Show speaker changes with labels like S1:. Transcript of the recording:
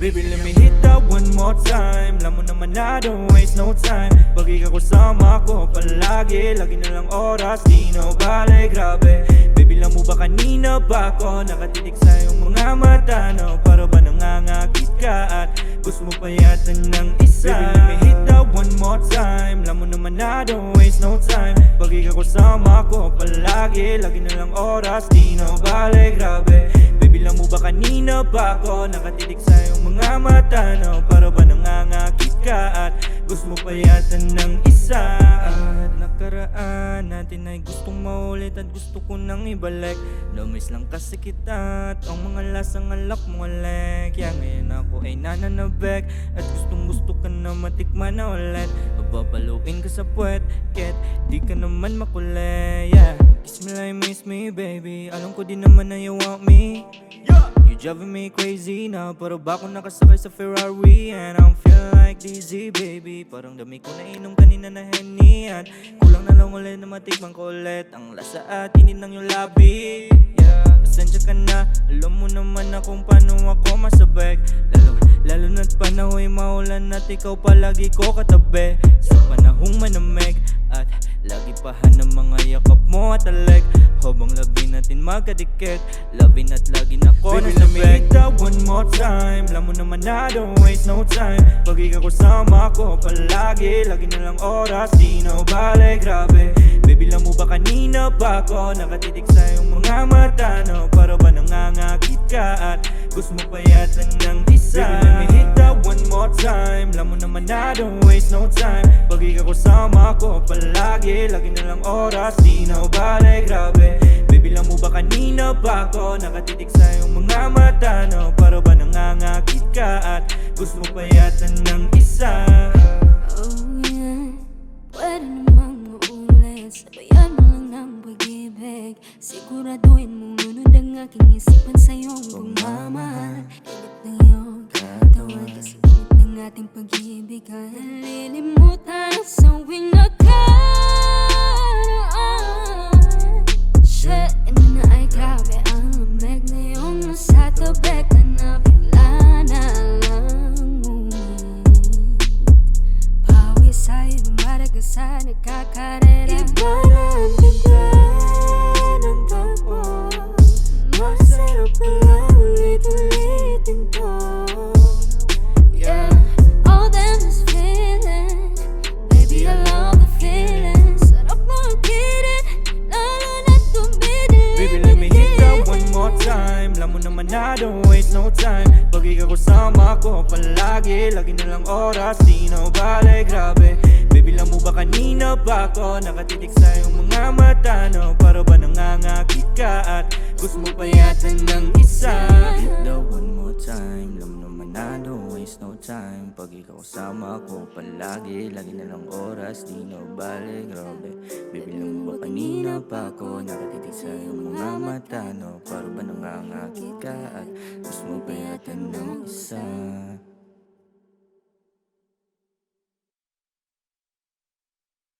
S1: Baby, let me hit that one more time. Alam mo naman na don't waste no time. Pag ikaw kasama ko palagi Lagi na lang oras, di na bale, grabe. Baby, lang mo ba kanina ba ako Nakatitig sa iyong mga mata no? Para ba nangangakit ka at Gusto mo pa yata ng isa? Baby, let me hit that one more time. Alam mo naman na don't waste no time. Pag ikaw kasama ko palagi Lagi na lang oras, di na bale, grabe Baby, lang mo ba kanina ba ako Nakatitig sa iyong mga mata no? Para ba nangangakit ka at Gusto mo pa yata ng isa? At nakaraan natin ay gustong maulit At gusto ko nang ibalik. Lumis lang kasi kita At ang mga lasang alak mo alek Kaya ngayon ako ay nananabek At gustong gusto ka na matikman na ulit. Papapaluin ka sa puwet Ket di ka naman makulit. Yeah. Kiss me like miss me baby. Alam ko din naman na you want me You driving me crazy na Pero ba ako nakasakay sa Ferrari And I'm feeling like dizzy baby. Parang dami ko na inom kanina na Henny At kulang na lang ulit na matikman ko ulit Ang lasa at ininang yung labi. Yeah, pasensya ka na. Alam mo naman na kung paano ako masabek Lalo, lalo na't panahon maulan At ikaw palagi ko katabi. Sa panahong manamig At lagi pa ng mga yakap mo at aleg Habang labi natin magkadikit. Labi at lagi na ko
S2: Baby,
S1: nasa
S2: let me hit
S1: that one more time. Alam mo naman na don't waste no time. Pag ikaw kasama ko palagi Lagi na lang oras, di na bale, grabe. Baby, lang mo ba kanina ba ako Nakatitig sa iyong mga mata no? Para ba nangangakit ka at Gusto mo pa yata ng isa? Baby, let me hit that one more time. Alam mo naman na don't waste no time. Pag ikaw kasama ko palagi Lagi na lang oras, di na bale, grabe ako Nakatitig sa iyong mga mata no? Para ba nangangakit ka at Gusto mo pa yata ng isa?
S3: Oh yeah, pwede namang maulit Sabayan mo lang ng pag-ibig Siguraduhin mo lunod ang aking isipan sa iyong pagmamahal Init na iyong katawan Kasi init ng ating pag-ibig. Ay Nalilimutan ang lumaraga sa nagkakarera Iba na ang ganda ng takbo Masarap pala
S1: Alam mo naman na don't waste no time. Pag ikaw kasama ko palagi Lagi na lang oras, di na bale, grabe. Baby, lang mo ba kanina ba ako Nakatitig sa iyong mga mata no? Para ba nangangakit ka at Gusto mo pa yata ng isa? That one more time Alam mo naman na don't waste no time. Pag ikaw kasama ko palagi Lagi na lang oras, di na bale, grabe. Baby, lang kanina pa ako Nakatitig sa iyong mga mata no? Para ba nangangakit ka at Gusto mo pa yata ng isa